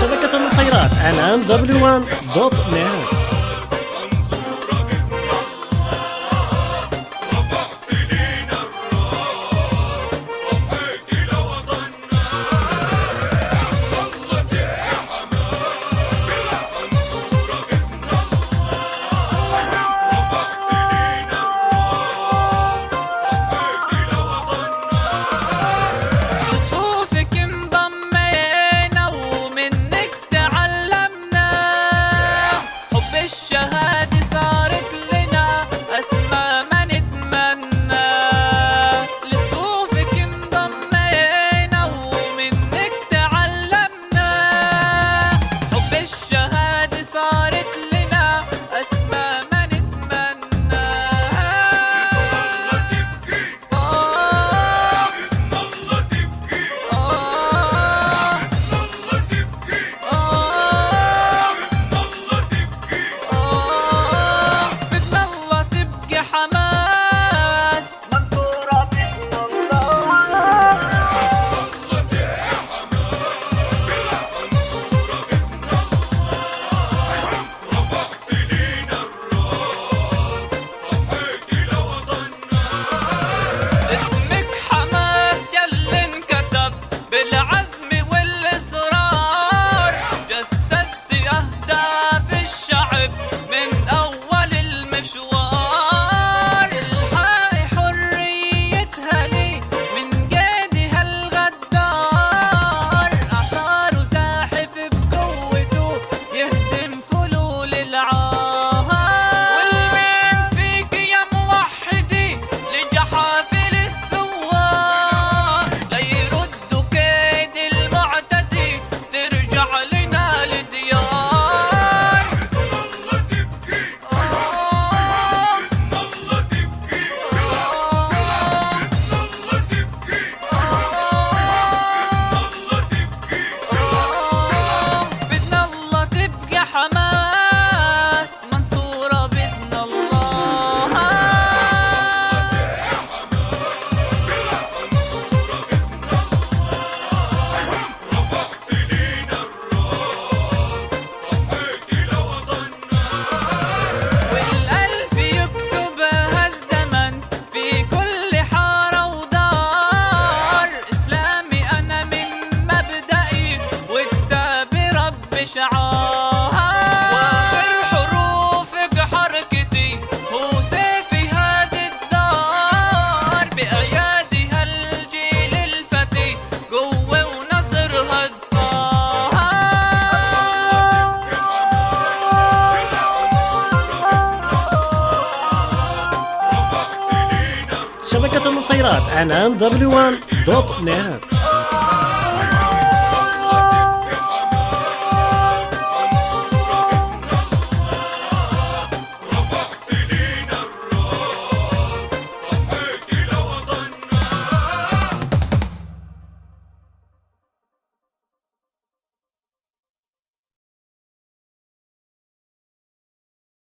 شبكة النصيرات على www.net وآخر حروفك حركتي هو الدار. بايادي هالجيل الفتي قوة شبكة النصيرات على دبليو 1 دوت نت